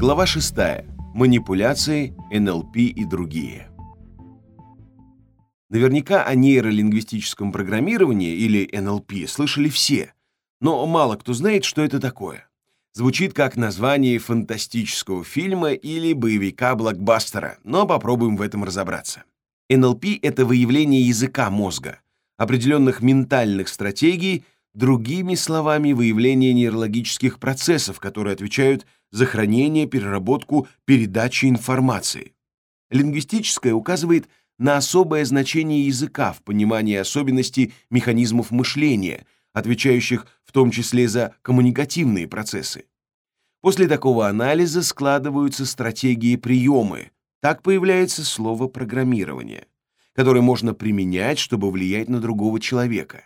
Глава 6. Манипуляции, НЛП и другие. Наверняка о нейролингвистическом программировании или НЛП слышали все, но мало кто знает, что это такое. Звучит как название фантастического фильма или боевика-блокбастера, но попробуем в этом разобраться. НЛП — это выявление языка мозга, определенных ментальных стратегий, другими словами, выявление нейрологических процессов, которые отвечают за хранение, переработку, передачу информации. Лингвистическое указывает на особое значение языка в понимании особенностей механизмов мышления, отвечающих в том числе за коммуникативные процессы. После такого анализа складываются стратегии приемы. Так появляется слово программирование, которое можно применять, чтобы влиять на другого человека.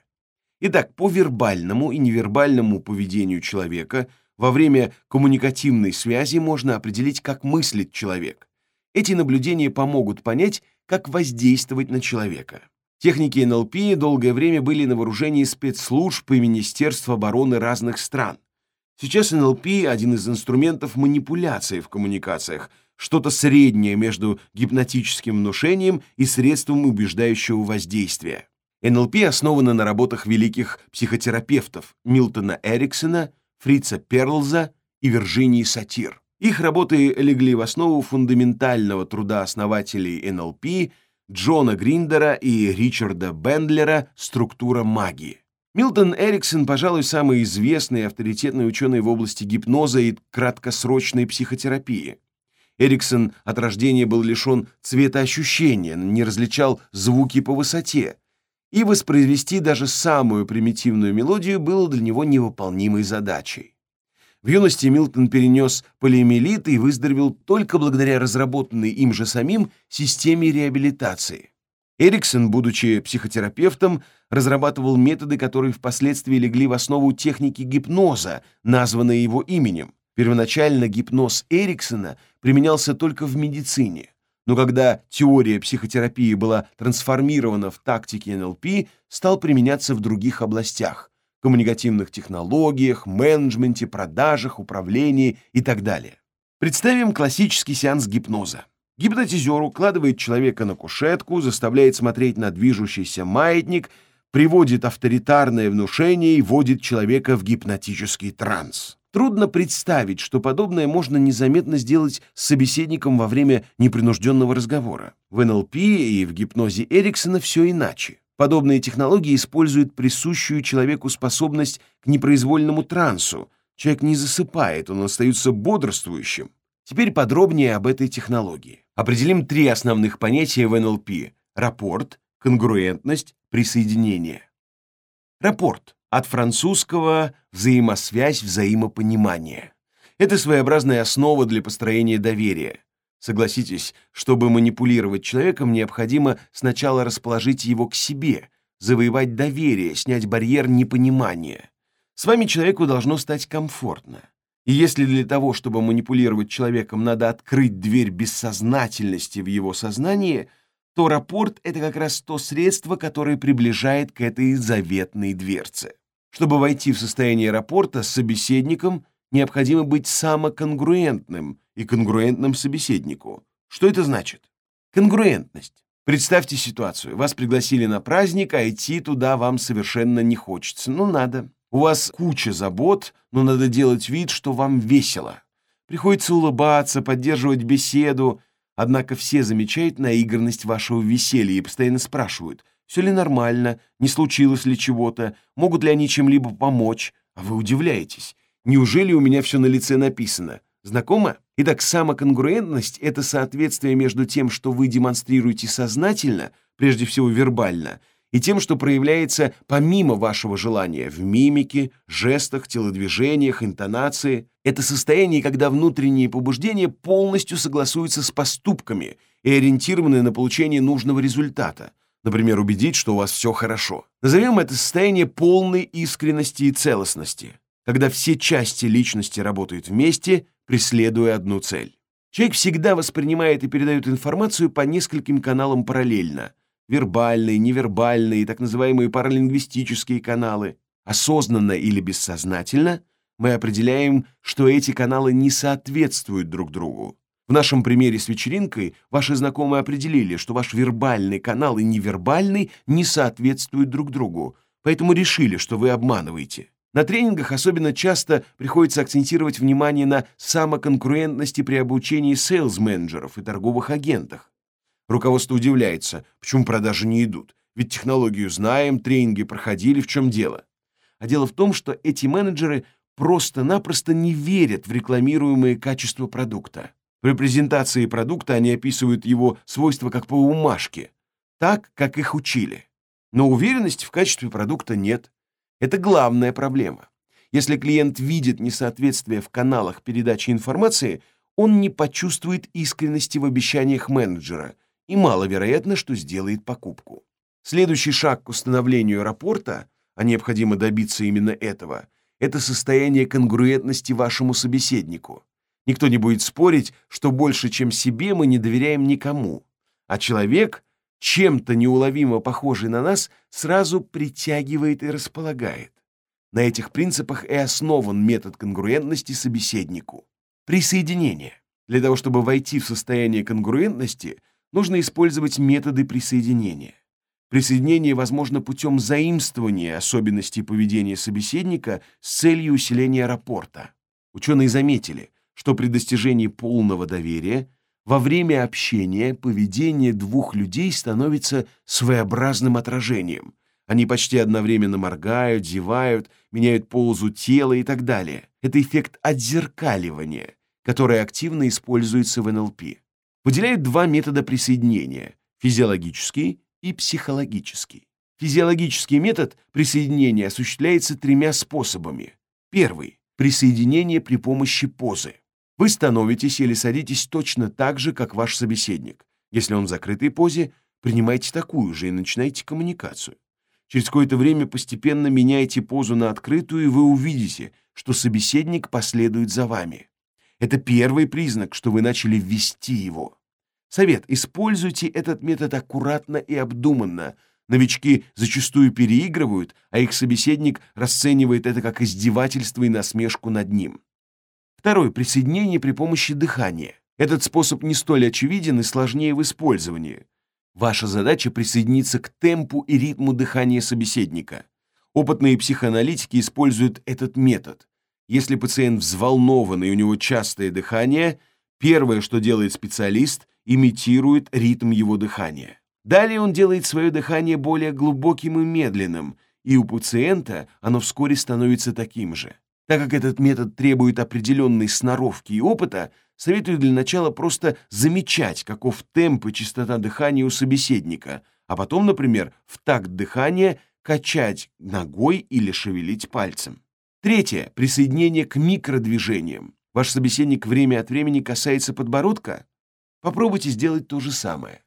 Итак, по вербальному и невербальному поведению человека – во время коммуникативной связи можно определить, как мыслит человек. Эти наблюдения помогут понять, как воздействовать на человека. Техники НЛП долгое время были на вооружении спецслужб и Министерств обороны разных стран. Сейчас НЛП – один из инструментов манипуляции в коммуникациях, что-то среднее между гипнотическим внушением и средством убеждающего воздействия. НЛП основано на работах великих психотерапевтов Милтона Эриксона – Фрица Перлза и Виржинии Сатир. Их работы легли в основу фундаментального труда основателей НЛП Джона Гриндера и Ричарда Бендлера «Структура магии». Милтон Эриксон, пожалуй, самый известный и авторитетный ученый в области гипноза и краткосрочной психотерапии. Эриксон от рождения был лишен цветоощущения, не различал звуки по высоте, и воспроизвести даже самую примитивную мелодию было для него невыполнимой задачей. В юности Милтон перенес полиомиелит и выздоровел только благодаря разработанной им же самим системе реабилитации. Эриксон, будучи психотерапевтом, разрабатывал методы, которые впоследствии легли в основу техники гипноза, названной его именем. Первоначально гипноз Эриксона применялся только в медицине. Но когда теория психотерапии была трансформирована в тактики НЛП, стал применяться в других областях – коммуникативных технологиях, менеджменте, продажах, управлении и так далее. Представим классический сеанс гипноза. Гипнотизер укладывает человека на кушетку, заставляет смотреть на движущийся маятник, приводит авторитарное внушение и вводит человека в гипнотический транс. Трудно представить, что подобное можно незаметно сделать с собеседником во время непринужденного разговора. В НЛП и в гипнозе Эриксона все иначе. Подобные технологии используют присущую человеку способность к непроизвольному трансу. Человек не засыпает, он остается бодрствующим. Теперь подробнее об этой технологии. Определим три основных понятия в НЛП – рапорт, конгруентность, присоединение. Рапорт от французского «взаимосвязь, взаимопонимание». Это своеобразная основа для построения доверия. Согласитесь, чтобы манипулировать человеком, необходимо сначала расположить его к себе, завоевать доверие, снять барьер непонимания. С вами человеку должно стать комфортно. И если для того, чтобы манипулировать человеком, надо открыть дверь бессознательности в его сознание, то рапорт — это как раз то средство, которое приближает к этой заветной дверце. Чтобы войти в состояние рапорта с собеседником, необходимо быть самоконгруентным и конгруентным собеседнику. Что это значит? Конгруентность. Представьте ситуацию. Вас пригласили на праздник, а идти туда вам совершенно не хочется. Ну, надо. У вас куча забот, но надо делать вид, что вам весело. Приходится улыбаться, поддерживать беседу. Однако все замечают наигранность вашего веселья и постоянно спрашивают – все ли нормально, не случилось ли чего-то, могут ли они чем-либо помочь. А вы удивляетесь. Неужели у меня все на лице написано? Знакомо? Итак, самоконгруентность — это соответствие между тем, что вы демонстрируете сознательно, прежде всего вербально, и тем, что проявляется помимо вашего желания в мимике, жестах, телодвижениях, интонации. Это состояние, когда внутренние побуждения полностью согласуются с поступками и ориентированы на получение нужного результата — Например, убедить, что у вас все хорошо. Назовем это состояние полной искренности и целостности, когда все части личности работают вместе, преследуя одну цель. Человек всегда воспринимает и передает информацию по нескольким каналам параллельно. Вербальные, невербальные, так называемые паралингвистические каналы. Осознанно или бессознательно мы определяем, что эти каналы не соответствуют друг другу. В нашем примере с вечеринкой ваши знакомые определили, что ваш вербальный канал и невербальный не соответствуют друг другу, поэтому решили, что вы обманываете. На тренингах особенно часто приходится акцентировать внимание на самоконкурентности при обучении сейлс-менеджеров и торговых агентах. Руководство удивляется, почему продажи не идут. Ведь технологию знаем, тренинги проходили, в чем дело? А дело в том, что эти менеджеры просто-напросто не верят в рекламируемые качества продукта. При презентации продукта они описывают его свойства как по бумажке, так, как их учили. Но уверенности в качестве продукта нет. Это главная проблема. Если клиент видит несоответствие в каналах передачи информации, он не почувствует искренности в обещаниях менеджера и маловероятно, что сделает покупку. Следующий шаг к установлению рапорта, а необходимо добиться именно этого, это состояние конгруентности вашему собеседнику. Никто не будет спорить, что больше, чем себе, мы не доверяем никому. А человек, чем-то неуловимо похожий на нас, сразу притягивает и располагает. На этих принципах и основан метод конгруентности собеседнику. Присоединение. Для того, чтобы войти в состояние конгруентности, нужно использовать методы присоединения. Присоединение возможно путем заимствования особенностей поведения собеседника с целью усиления рапорта. Ученые заметили, что при достижении полного доверия во время общения поведение двух людей становится своеобразным отражением. Они почти одновременно моргают, зевают, меняют позу тела и так далее. Это эффект отзеркаливания, который активно используется в НЛП. Выделяют два метода присоединения – физиологический и психологический. Физиологический метод присоединения осуществляется тремя способами. Первый – присоединение при помощи позы. Вы становитесь или садитесь точно так же, как ваш собеседник. Если он в закрытой позе, принимайте такую же и начинайте коммуникацию. Через какое-то время постепенно меняйте позу на открытую, и вы увидите, что собеседник последует за вами. Это первый признак, что вы начали вести его. Совет: используйте этот метод аккуратно и обдуманно. Новички зачастую переигрывают, а их собеседник расценивает это как издевательство и насмешку над ним. Второй присоединение при помощи дыхания. Этот способ не столь очевиден и сложнее в использовании. Ваша задача присоединиться к темпу и ритму дыхания собеседника. Опытные психоаналитики используют этот метод. Если пациент взволнован и у него частое дыхание, первое, что делает специалист, имитирует ритм его дыхания. Далее он делает свое дыхание более глубоким и медленным, и у пациента оно вскоре становится таким же. Так как этот метод требует определенной сноровки и опыта, советую для начала просто замечать, каков темп и частота дыхания у собеседника, а потом, например, в такт дыхания качать ногой или шевелить пальцем. Третье присоединение к микродвижениям. Ваш собеседник время от времени касается подбородка, Попробуйте сделать то же самое.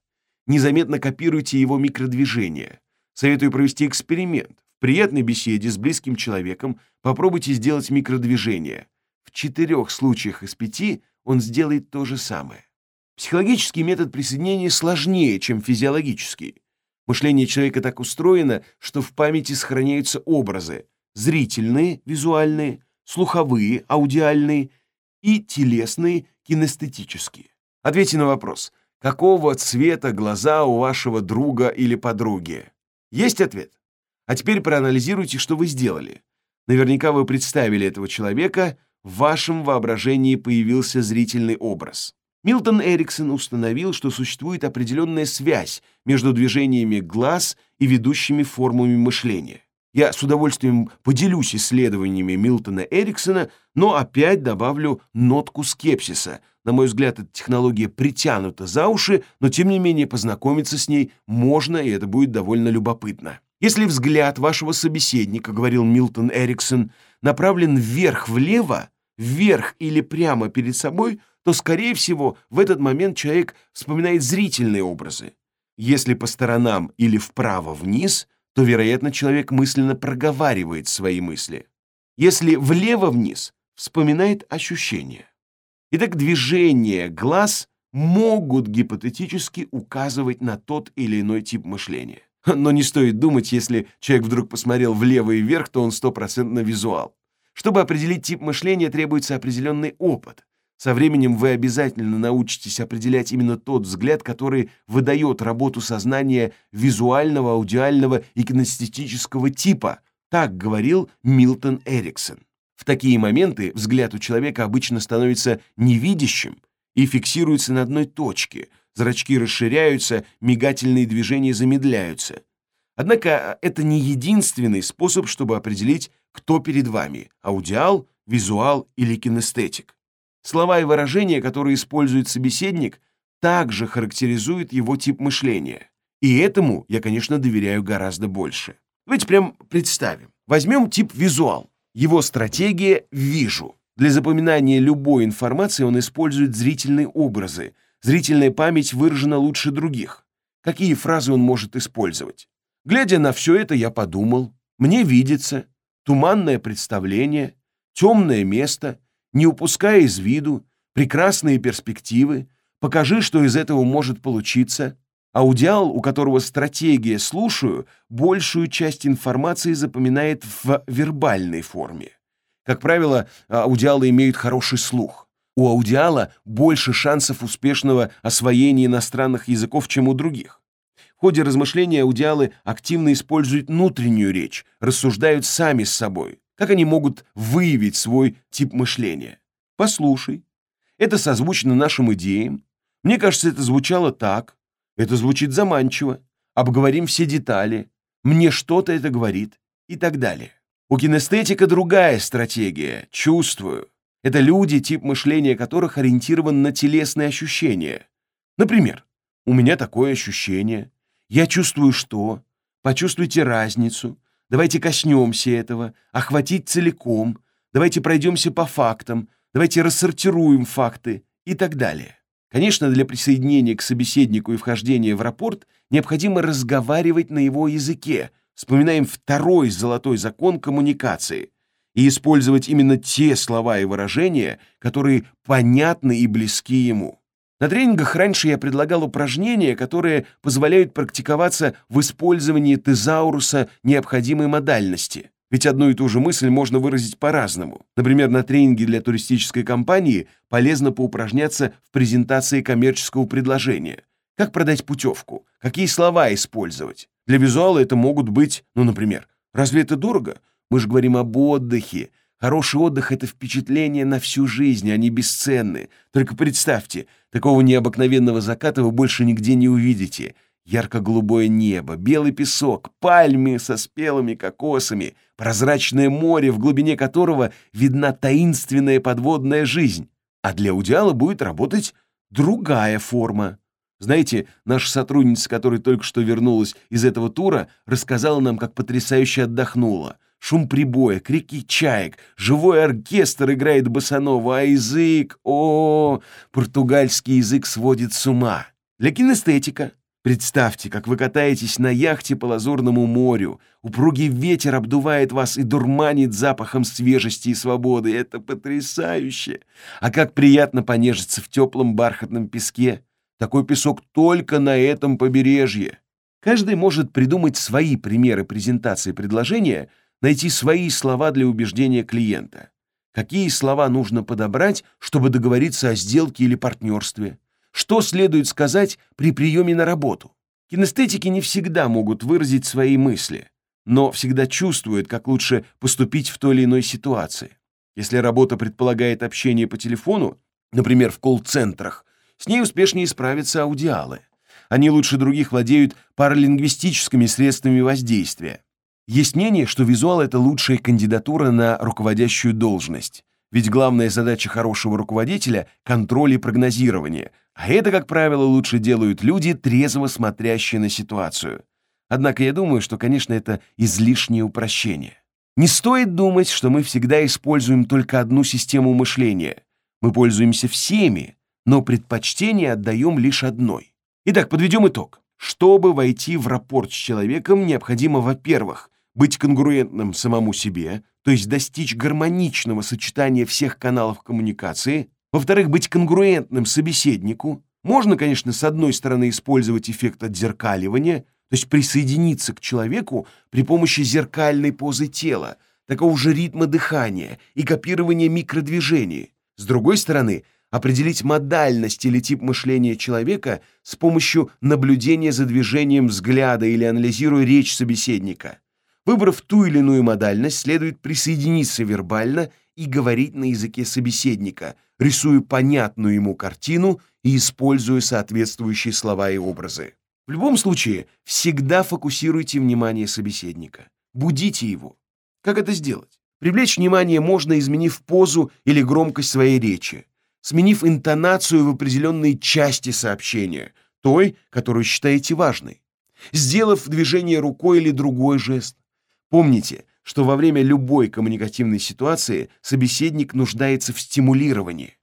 Незаметно копируйте его микродвижения. Советую провести эксперимент. Приятной беседе с близким человеком попробуйте сделать микродвижение. В четырех случаях из пяти он сделает то же самое. Психологический метод присоединения сложнее, чем физиологический. Мышление человека так устроено, что в памяти сохраняются образы: зрительные, визуальные, слуховые, аудиальные и телесные, кинестетические. Ответьте на вопрос. Какого цвета глаза у вашего друга или подруги? Есть ответ? А теперь проанализируйте, что вы сделали. Наверняка вы представили этого человека, в вашем воображении появился зрительный образ. Милтон Эриксон установил, что существует определенная связь между движениями глаз и ведущими формами мышления. Я с удовольствием поделюсь исследованиями Милтона Эриксона, но опять добавлю нотку скепсиса. На мой взгляд, эта технология притянута за уши, но тем не менее познакомиться с ней можно, и это будет довольно любопытно. Если взгляд вашего собеседника, говорил Милтон Эриксон, направлен вверх-влево, вверх или прямо перед собой, то, скорее всего, в этот момент человек вспоминает зрительные образы. Если по сторонам или вправо-вниз – то, вероятно, человек мысленно проговаривает свои мысли. Если влево-вниз, вспоминает ощущения. Итак, движения глаз могут гипотетически указывать на тот или иной тип мышления. Но не стоит думать, если человек вдруг посмотрел влево и вверх, то он стопроцентно визуал. Чтобы определить тип мышления, требуется определенный опыт. Со временем вы обязательно научитесь определять именно тот взгляд, который выдает работу сознания визуального, аудиального и кинестетического типа, так говорил Милтон Эриксон. В такие моменты взгляд у человека обычно становится невидящим и фиксируется на одной точке, зрачки расширяются, мигательные движения замедляются. Однако это не единственный способ, чтобы определить, кто перед вами – аудиал, визуал или кинестетик. Слова и выражения, которые использует собеседник, также характеризуют его тип мышления. И этому я, конечно, доверяю гораздо больше. Давайте прям представим. Возьмем тип визуал. Его стратегия «вижу». Для запоминания любой информации он использует зрительные образы. Зрительная память выражена лучше других. Какие фразы он может использовать? Глядя на все это, я подумал. Мне видится. Туманное представление. Темное место не упуская из виду, прекрасные перспективы, покажи, что из этого может получиться. Аудиал, у которого стратегия «слушаю», большую часть информации запоминает в вербальной форме. Как правило, аудиалы имеют хороший слух. У аудиала больше шансов успешного освоения иностранных языков, чем у других. В ходе размышления аудиалы активно используют внутреннюю речь, рассуждают сами с собой. Как они могут выявить свой тип мышления? Послушай. Это созвучно нашим идеям. Мне кажется, это звучало так. Это звучит заманчиво. Обговорим все детали. Мне что-то это говорит. И так далее. У кинестетика другая стратегия. Чувствую. Это люди, тип мышления которых ориентирован на телесные ощущения. Например, у меня такое ощущение. Я чувствую что? Почувствуйте разницу. Давайте коснемся этого, охватить целиком. Давайте пройдемся по фактам. Давайте рассортируем факты и так далее. Конечно, для присоединения к собеседнику и вхождения в рапорт необходимо разговаривать на его языке. Вспоминаем второй золотой закон коммуникации и использовать именно те слова и выражения, которые понятны и близки ему. На тренингах раньше я предлагал упражнения, которые позволяют практиковаться в использовании тезауруса необходимой модальности. Ведь одну и ту же мысль можно выразить по-разному. Например, на тренинге для туристической компании полезно поупражняться в презентации коммерческого предложения. Как продать путевку? Какие слова использовать? Для визуала это могут быть, ну, например, «Разве это дорого? Мы же говорим об отдыхе. Хороший отдых — это впечатление на всю жизнь, они бесценны. Только представьте, такого необыкновенного заката вы больше нигде не увидите. Ярко-голубое небо, белый песок, пальмы со спелыми кокосами, прозрачное море, в глубине которого видна таинственная подводная жизнь. А для Удиала будет работать другая форма. Знаете, наша сотрудница, которая только что вернулась из этого тура, рассказала нам, как потрясающе отдохнула — Шум прибоя, крики чаек, живой оркестр играет босанова, а язык, о, португальский язык сводит с ума. Для кинестетика. Представьте, как вы катаетесь на яхте по Лазурному морю, упругий ветер обдувает вас и дурманит запахом свежести и свободы. Это потрясающе! А как приятно понежиться в теплом бархатном песке. Такой песок только на этом побережье. Каждый может придумать свои примеры презентации предложения — найти свои слова для убеждения клиента. Какие слова нужно подобрать, чтобы договориться о сделке или партнерстве? Что следует сказать при приеме на работу? Кинестетики не всегда могут выразить свои мысли, но всегда чувствуют, как лучше поступить в той или иной ситуации. Если работа предполагает общение по телефону, например, в колл-центрах, с ней успешнее справятся аудиалы. Они лучше других владеют паралингвистическими средствами воздействия. Есть мнение, что визуал — это лучшая кандидатура на руководящую должность. Ведь главная задача хорошего руководителя — контроль и прогнозирование. А это, как правило, лучше делают люди, трезво смотрящие на ситуацию. Однако я думаю, что, конечно, это излишнее упрощение. Не стоит думать, что мы всегда используем только одну систему мышления. Мы пользуемся всеми, но предпочтение отдаем лишь одной. Итак, подведем итог. Чтобы войти в рапорт с человеком, необходимо, во-первых, быть конгруентным самому себе, то есть достичь гармоничного сочетания всех каналов коммуникации, во-вторых, быть конгруентным собеседнику. Можно, конечно, с одной стороны использовать эффект отзеркаливания, то есть присоединиться к человеку при помощи зеркальной позы тела, такого же ритма дыхания и копирования микродвижений. С другой стороны, определить модальность или тип мышления человека с помощью наблюдения за движением взгляда или анализируя речь собеседника. Выбрав ту или иную модальность, следует присоединиться вербально и говорить на языке собеседника, рисуя понятную ему картину и используя соответствующие слова и образы. В любом случае, всегда фокусируйте внимание собеседника. Будите его. Как это сделать? Привлечь внимание можно, изменив позу или громкость своей речи, сменив интонацию в определенной части сообщения, той, которую считаете важной, сделав движение рукой или другой жест. Помните, что во время любой коммуникативной ситуации собеседник нуждается в стимулировании.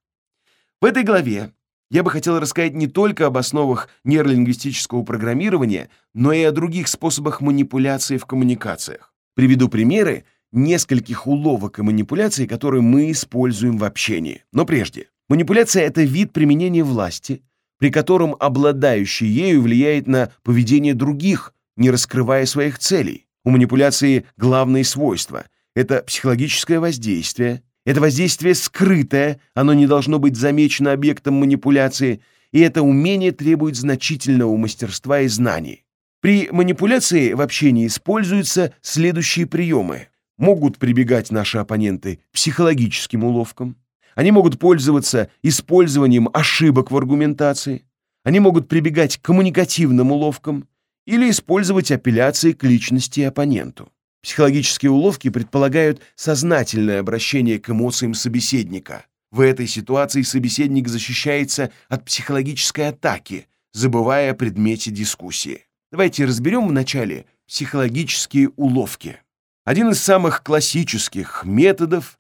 В этой главе я бы хотел рассказать не только об основах нейролингвистического программирования, но и о других способах манипуляции в коммуникациях. Приведу примеры нескольких уловок и манипуляций, которые мы используем в общении. Но прежде, манипуляция — это вид применения власти, при котором обладающий ею влияет на поведение других, не раскрывая своих целей. У манипуляции главные свойства — это психологическое воздействие, это воздействие скрытое, оно не должно быть замечено объектом манипуляции, и это умение требует значительного мастерства и знаний. При манипуляции в общении используются следующие приемы. Могут прибегать наши оппоненты психологическим уловкам, они могут пользоваться использованием ошибок в аргументации, они могут прибегать к коммуникативным уловкам, или использовать апелляции к личности оппоненту. Психологические уловки предполагают сознательное обращение к эмоциям собеседника. В этой ситуации собеседник защищается от психологической атаки, забывая о предмете дискуссии. Давайте разберем вначале психологические уловки. Один из самых классических методов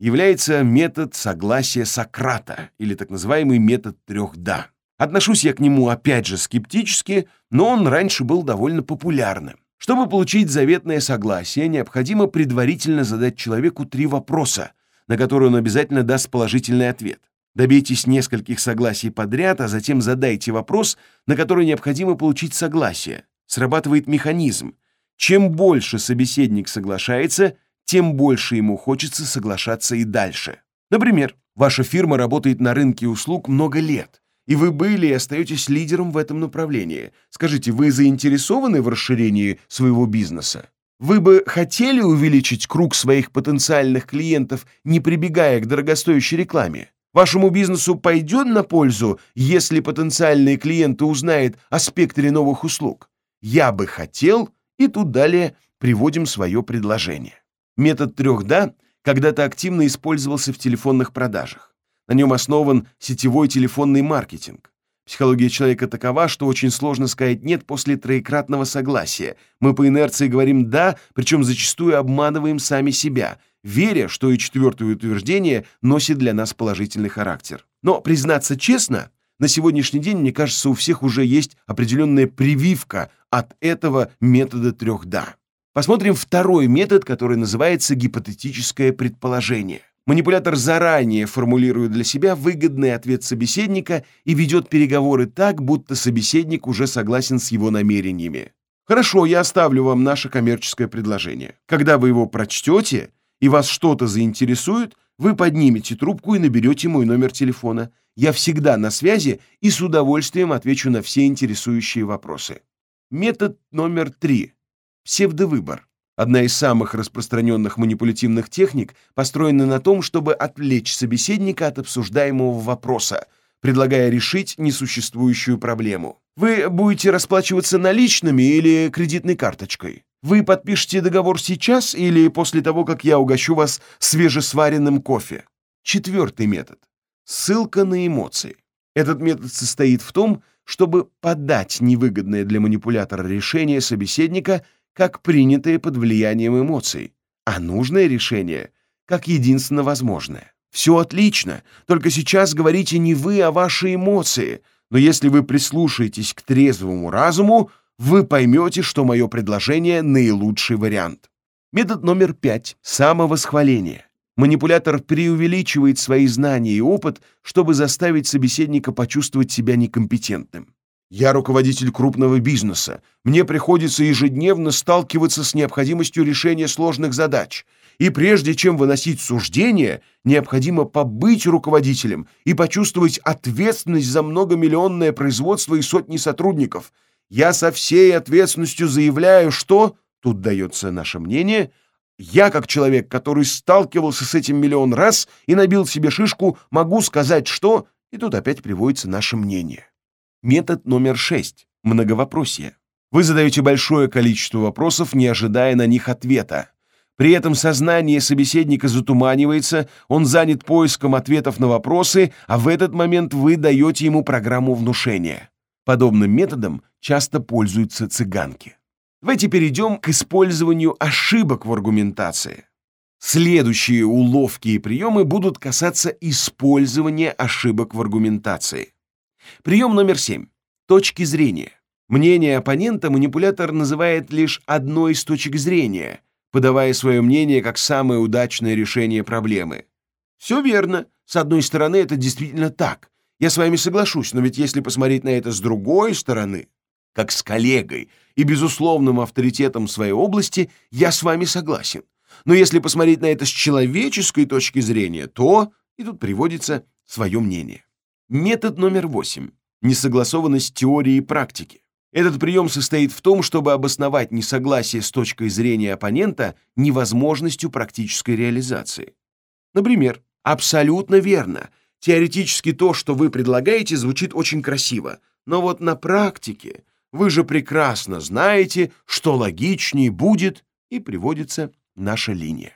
является метод согласия Сократа, или так называемый метод трех «да». Отношусь я к нему опять же скептически, но он раньше был довольно популярным. Чтобы получить заветное согласие, необходимо предварительно задать человеку три вопроса, на которые он обязательно даст положительный ответ. Добейтесь нескольких согласий подряд, а затем задайте вопрос, на который необходимо получить согласие. Срабатывает механизм. Чем больше собеседник соглашается, тем больше ему хочется соглашаться и дальше. Например, ваша фирма работает на рынке услуг много лет и вы были и остаетесь лидером в этом направлении. Скажите, вы заинтересованы в расширении своего бизнеса? Вы бы хотели увеличить круг своих потенциальных клиентов, не прибегая к дорогостоящей рекламе? Вашему бизнесу пойдет на пользу, если потенциальные клиенты узнают о спектре новых услуг? Я бы хотел, и тут далее приводим свое предложение. Метод трех «да» когда-то активно использовался в телефонных продажах. На нем основан сетевой телефонный маркетинг. Психология человека такова, что очень сложно сказать «нет» после троекратного согласия. Мы по инерции говорим «да», причем зачастую обманываем сами себя, веря, что и четвертое утверждение носит для нас положительный характер. Но, признаться честно, на сегодняшний день, мне кажется, у всех уже есть определенная прививка от этого метода трех «да». Посмотрим второй метод, который называется гипотетическое предположение. Манипулятор заранее формулирует для себя выгодный ответ собеседника и ведет переговоры так, будто собеседник уже согласен с его намерениями. Хорошо, я оставлю вам наше коммерческое предложение. Когда вы его прочтете и вас что-то заинтересует, вы поднимете трубку и наберете мой номер телефона. Я всегда на связи и с удовольствием отвечу на все интересующие вопросы. Метод номер три. Псевдовыбор. Одна из самых распространенных манипулятивных техник построена на том, чтобы отвлечь собеседника от обсуждаемого вопроса, предлагая решить несуществующую проблему. Вы будете расплачиваться наличными или кредитной карточкой? Вы подпишете договор сейчас или после того, как я угощу вас свежесваренным кофе? Четвертый метод. Ссылка на эмоции. Этот метод состоит в том, чтобы подать невыгодное для манипулятора решение собеседника как принятое под влиянием эмоций, а нужное решение как единственно возможное. Все отлично, только сейчас говорите не вы, а ваши эмоции, но если вы прислушаетесь к трезвому разуму, вы поймете, что мое предложение — наилучший вариант. Метод номер пять — самовосхваление. Манипулятор преувеличивает свои знания и опыт, чтобы заставить собеседника почувствовать себя некомпетентным. Я руководитель крупного бизнеса. Мне приходится ежедневно сталкиваться с необходимостью решения сложных задач. И прежде чем выносить суждение, необходимо побыть руководителем и почувствовать ответственность за многомиллионное производство и сотни сотрудников. Я со всей ответственностью заявляю, что, тут дается наше мнение, я, как человек, который сталкивался с этим миллион раз и набил себе шишку, могу сказать, что, и тут опять приводится наше мнение. Метод номер шесть. Многовопросие. Вы задаете большое количество вопросов, не ожидая на них ответа. При этом сознание собеседника затуманивается, он занят поиском ответов на вопросы, а в этот момент вы даете ему программу внушения. Подобным методом часто пользуются цыганки. Давайте перейдем к использованию ошибок в аргументации. Следующие уловки и приемы будут касаться использования ошибок в аргументации. Прием номер семь. Точки зрения. Мнение оппонента манипулятор называет лишь одной из точек зрения, подавая свое мнение как самое удачное решение проблемы. Все верно. С одной стороны, это действительно так. Я с вами соглашусь, но ведь если посмотреть на это с другой стороны, как с коллегой и безусловным авторитетом своей области, я с вами согласен. Но если посмотреть на это с человеческой точки зрения, то, и тут приводится свое мнение. Метод номер восемь. Несогласованность теории и практики. Этот прием состоит в том, чтобы обосновать несогласие с точкой зрения оппонента невозможностью практической реализации. Например, абсолютно верно. Теоретически то, что вы предлагаете, звучит очень красиво, но вот на практике вы же прекрасно знаете, что логичнее будет, и приводится наша линия.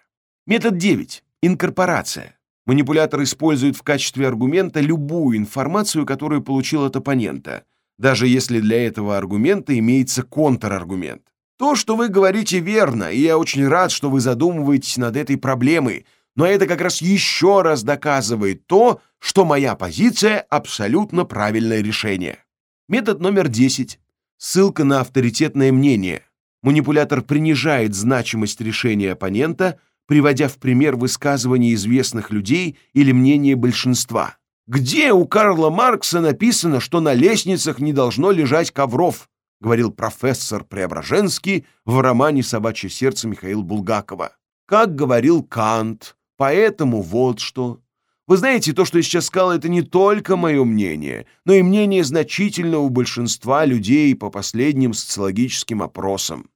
Метод 9. Инкорпорация. Манипулятор использует в качестве аргумента любую информацию, которую получил от оппонента, даже если для этого аргумента имеется контраргумент. То, что вы говорите, верно, и я очень рад, что вы задумываетесь над этой проблемой, но это как раз еще раз доказывает то, что моя позиция абсолютно правильное решение. Метод номер 10. Ссылка на авторитетное мнение. Манипулятор принижает значимость решения оппонента, приводя в пример высказывания известных людей или мнение большинства. «Где у Карла Маркса написано, что на лестницах не должно лежать ковров?» говорил профессор Преображенский в романе «Собачье сердце» Михаила Булгакова. Как говорил Кант, поэтому вот что. Вы знаете, то, что я сейчас сказал, это не только мое мнение, но и мнение значительного большинства людей по последним социологическим опросам.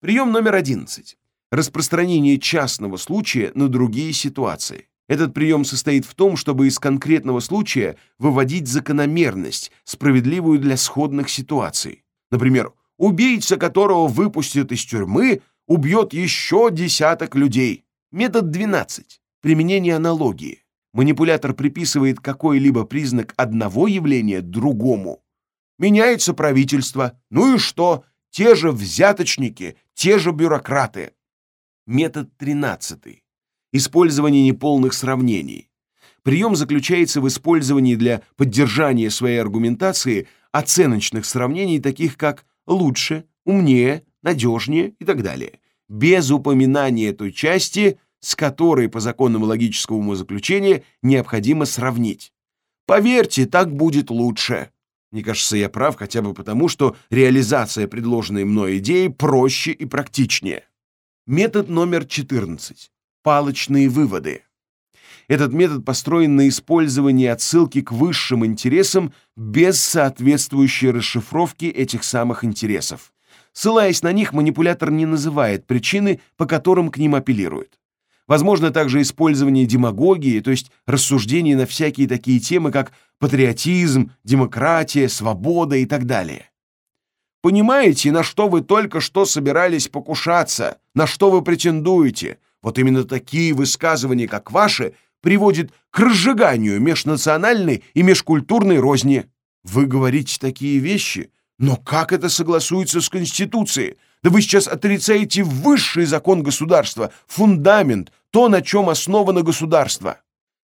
Прием номер одиннадцать распространение частного случая на другие ситуации. Этот прием состоит в том, чтобы из конкретного случая выводить закономерность, справедливую для сходных ситуаций. Например, убийца, которого выпустят из тюрьмы, убьет еще десяток людей. Метод 12. Применение аналогии. Манипулятор приписывает какой-либо признак одного явления другому. Меняется правительство. Ну и что? Те же взяточники, те же бюрократы. Метод 13. Использование неполных сравнений. Прием заключается в использовании для поддержания своей аргументации оценочных сравнений, таких как «лучше», «умнее», «надежнее» и так далее, без упоминания той части, с которой по законам логического умозаключения необходимо сравнить. Поверьте, так будет лучше. Мне кажется, я прав хотя бы потому, что реализация предложенной мной идеи проще и практичнее. Метод номер 14. Палочные выводы. Этот метод построен на использовании отсылки к высшим интересам без соответствующей расшифровки этих самых интересов. Ссылаясь на них, манипулятор не называет причины, по которым к ним апеллирует. Возможно также использование демагогии, то есть рассуждений на всякие такие темы, как патриотизм, демократия, свобода и так далее. Понимаете, на что вы только что собирались покушаться, на что вы претендуете? Вот именно такие высказывания, как ваши, приводят к разжиганию межнациональной и межкультурной розни. Вы говорите такие вещи, но как это согласуется с Конституцией? Да вы сейчас отрицаете высший закон государства, фундамент, то, на чем основано государство.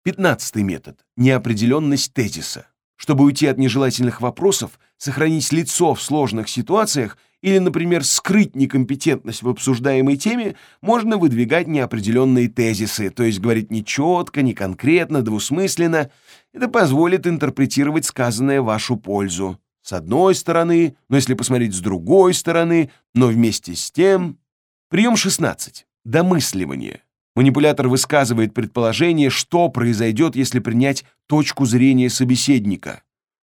Пятнадцатый метод – неопределенность тезиса. Чтобы уйти от нежелательных вопросов, сохранить лицо в сложных ситуациях или, например, скрыть некомпетентность в обсуждаемой теме, можно выдвигать неопределенные тезисы, то есть говорить нечетко, не конкретно, двусмысленно. Это позволит интерпретировать сказанное в вашу пользу. с одной стороны, но если посмотреть с другой стороны, но вместе с тем... Прием 16. Домысливание. Манипулятор высказывает предположение, что произойдет, если принять точку зрения собеседника.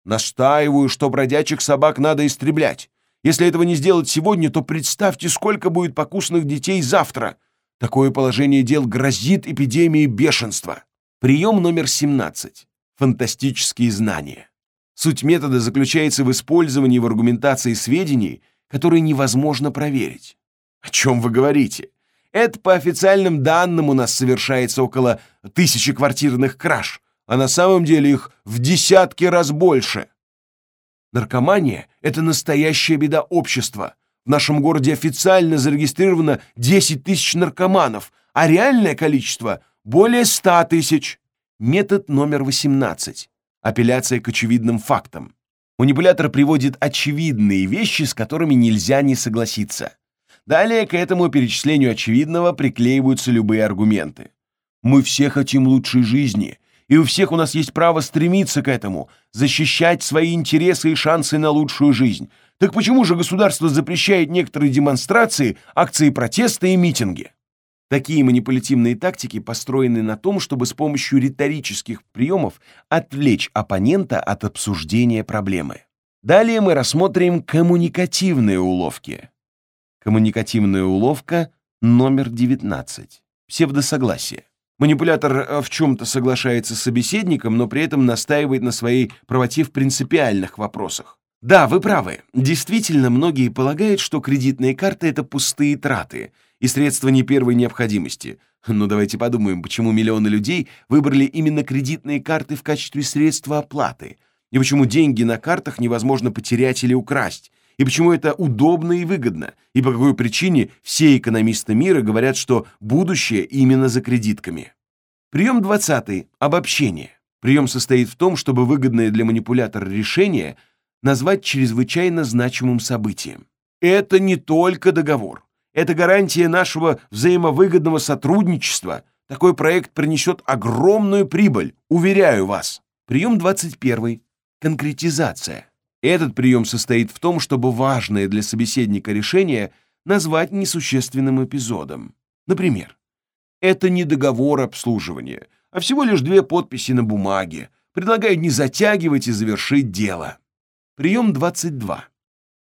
Настаиваю, что бродячих собак надо истреблять. Если этого не сделать сегодня, то представьте, сколько будет покусанных детей завтра. Такое положение дел грозит эпидемией бешенства. Прием номер 17. Фантастические знания. Суть метода заключается в использовании в аргументации сведений, которые невозможно проверить. О чем вы говорите? Это по официальным данным у нас совершается около тысячи квартирных краж, а на самом деле их в десятки раз больше. Наркомания – это настоящая беда общества. В нашем городе официально зарегистрировано 10 тысяч наркоманов, а реальное количество – более 100 тысяч. Метод номер 18. Апелляция к очевидным фактам. Манипулятор приводит очевидные вещи, с которыми нельзя не согласиться. Далее к этому перечислению очевидного приклеиваются любые аргументы. Мы все хотим лучшей жизни, и у всех у нас есть право стремиться к этому, защищать свои интересы и шансы на лучшую жизнь. Так почему же государство запрещает некоторые демонстрации, акции протеста и митинги? Такие манипулятивные тактики построены на том, чтобы с помощью риторических приемов отвлечь оппонента от обсуждения проблемы. Далее мы рассмотрим коммуникативные уловки. Коммуникативная уловка номер 19. Псевдосогласие. Манипулятор э, в чем-то соглашается с собеседником, но при этом настаивает на своей правоте в принципиальных вопросах. Да, вы правы. Действительно, многие полагают, что кредитные карты — это пустые траты и средства не первой необходимости. Но давайте подумаем, почему миллионы людей выбрали именно кредитные карты в качестве средства оплаты, и почему деньги на картах невозможно потерять или украсть, и почему это удобно и выгодно, и по какой причине все экономисты мира говорят, что будущее именно за кредитками. Прием 20. Обобщение. Прием состоит в том, чтобы выгодное для манипулятора решение назвать чрезвычайно значимым событием. Это не только договор. Это гарантия нашего взаимовыгодного сотрудничества. Такой проект принесет огромную прибыль, уверяю вас. Прием 21. Конкретизация. Этот прием состоит в том, чтобы важное для собеседника решение назвать несущественным эпизодом. Например, это не договор обслуживания, а всего лишь две подписи на бумаге. Предлагаю не затягивать и завершить дело. Прием 22.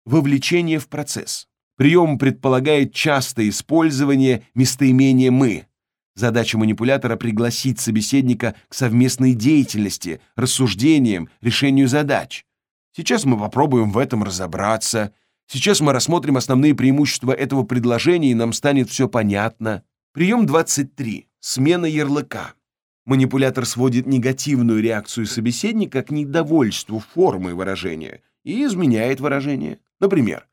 Вовлечение в процесс. Прием предполагает частое использование местоимения «мы». Задача манипулятора — пригласить собеседника к совместной деятельности, рассуждениям, решению задач. Сейчас мы попробуем в этом разобраться. Сейчас мы рассмотрим основные преимущества этого предложения, и нам станет все понятно. Прием 23. Смена ярлыка. Манипулятор сводит негативную реакцию собеседника к недовольству формой выражения и изменяет выражение. Например,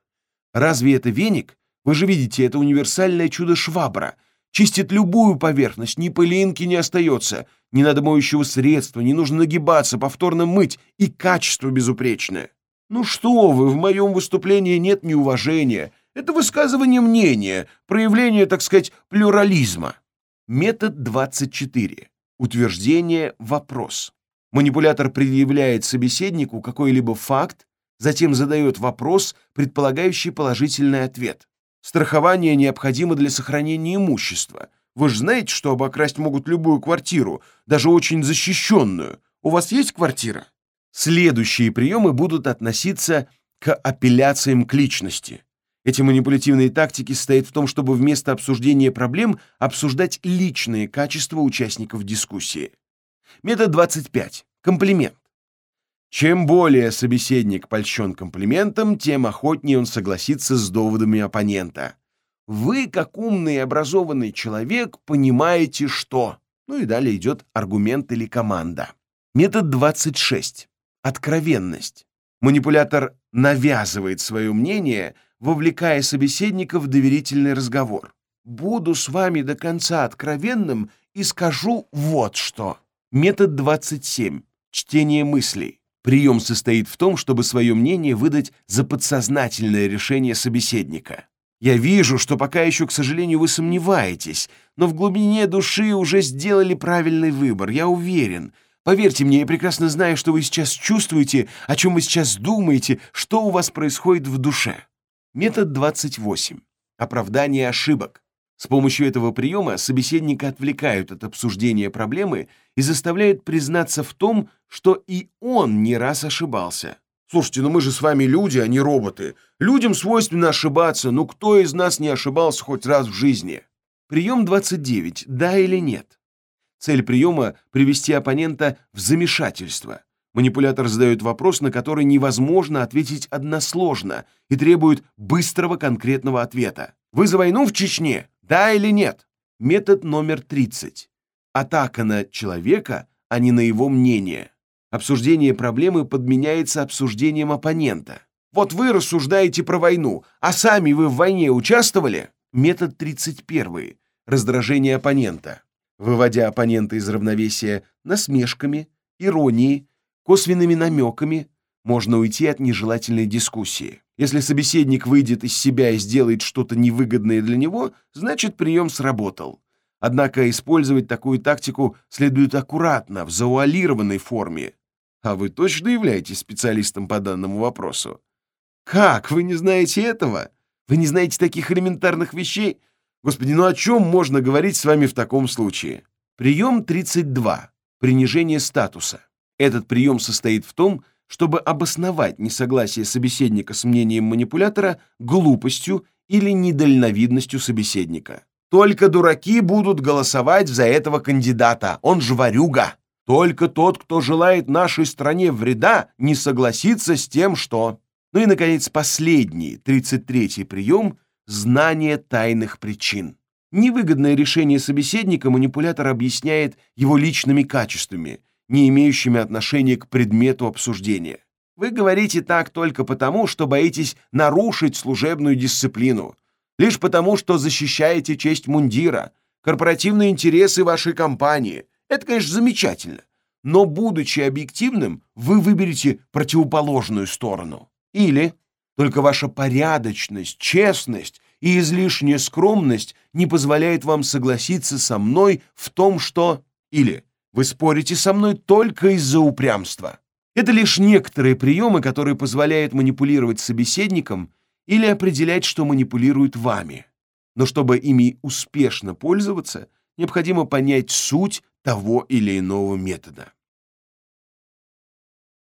«Разве это веник? Вы же видите, это универсальное чудо-швабра — Чистит любую поверхность, ни пылинки не остается, не надо моющего средства, не нужно нагибаться, повторно мыть, и качество безупречное. Ну что вы, в моем выступлении нет неуважения. Это высказывание мнения, проявление, так сказать, плюрализма. Метод 24. Утверждение «вопрос». Манипулятор предъявляет собеседнику какой-либо факт, затем задает вопрос, предполагающий положительный ответ. Страхование необходимо для сохранения имущества. Вы же знаете, что обокрасть могут любую квартиру, даже очень защищенную. У вас есть квартира? Следующие приемы будут относиться к апелляциям к личности. Эти манипулятивные тактики состоят в том, чтобы вместо обсуждения проблем обсуждать личные качества участников дискуссии. Метод 25. Комплимент. Чем более собеседник польщен комплиментом, тем охотнее он согласится с доводами оппонента. Вы, как умный и образованный человек, понимаете, что... Ну и далее идет аргумент или команда. Метод 26. Откровенность. Манипулятор навязывает свое мнение, вовлекая собеседника в доверительный разговор. «Буду с вами до конца откровенным и скажу вот что». Метод 27. Чтение мыслей. Прием состоит в том, чтобы свое мнение выдать за подсознательное решение собеседника. Я вижу, что пока еще, к сожалению, вы сомневаетесь, но в глубине души уже сделали правильный выбор, я уверен. Поверьте мне, я прекрасно знаю, что вы сейчас чувствуете, о чем вы сейчас думаете, что у вас происходит в душе. Метод 28. Оправдание ошибок. С помощью этого приема собеседника отвлекают от обсуждения проблемы и заставляют признаться в том, что и он не раз ошибался. Слушайте, ну мы же с вами люди, а не роботы. Людям свойственно ошибаться, ну кто из нас не ошибался хоть раз в жизни? Прием 29. Да или нет? Цель приема — привести оппонента в замешательство. Манипулятор задает вопрос, на который невозможно ответить односложно и требует быстрого конкретного ответа. «Вы за войну в Чечне? Да или нет?» Метод номер 30. Атака на человека, а не на его мнение. Обсуждение проблемы подменяется обсуждением оппонента. Вот вы рассуждаете про войну, а сами вы в войне участвовали? Метод 31. Раздражение оппонента. Выводя оппонента из равновесия насмешками, иронией, косвенными намеками, можно уйти от нежелательной дискуссии. Если собеседник выйдет из себя и сделает что-то невыгодное для него, значит прием сработал. Однако использовать такую тактику следует аккуратно, в завуалированной форме. А вы точно являетесь специалистом по данному вопросу? Как? Вы не знаете этого? Вы не знаете таких элементарных вещей? Господи, ну о чем можно говорить с вами в таком случае? Прием 32. Принижение статуса. Этот прием состоит в том, чтобы обосновать несогласие собеседника с мнением манипулятора глупостью или недальновидностью собеседника. Только дураки будут голосовать за этого кандидата, он же ворюга. Только тот, кто желает нашей стране вреда, не согласится с тем, что... Ну и, наконец, последний, 33-й прием — знание тайных причин. Невыгодное решение собеседника манипулятор объясняет его личными качествами, не имеющими отношения к предмету обсуждения. Вы говорите так только потому, что боитесь нарушить служебную дисциплину, лишь потому, что защищаете честь мундира, корпоративные интересы вашей компании, это, конечно, замечательно. Но, будучи объективным, вы выберете противоположную сторону. Или только ваша порядочность, честность и излишняя скромность не позволяет вам согласиться со мной в том, что... Или вы спорите со мной только из-за упрямства. Это лишь некоторые приемы, которые позволяют манипулировать собеседником или определять, что манипулируют вами. Но чтобы ими успешно пользоваться, необходимо понять суть того или иного метода.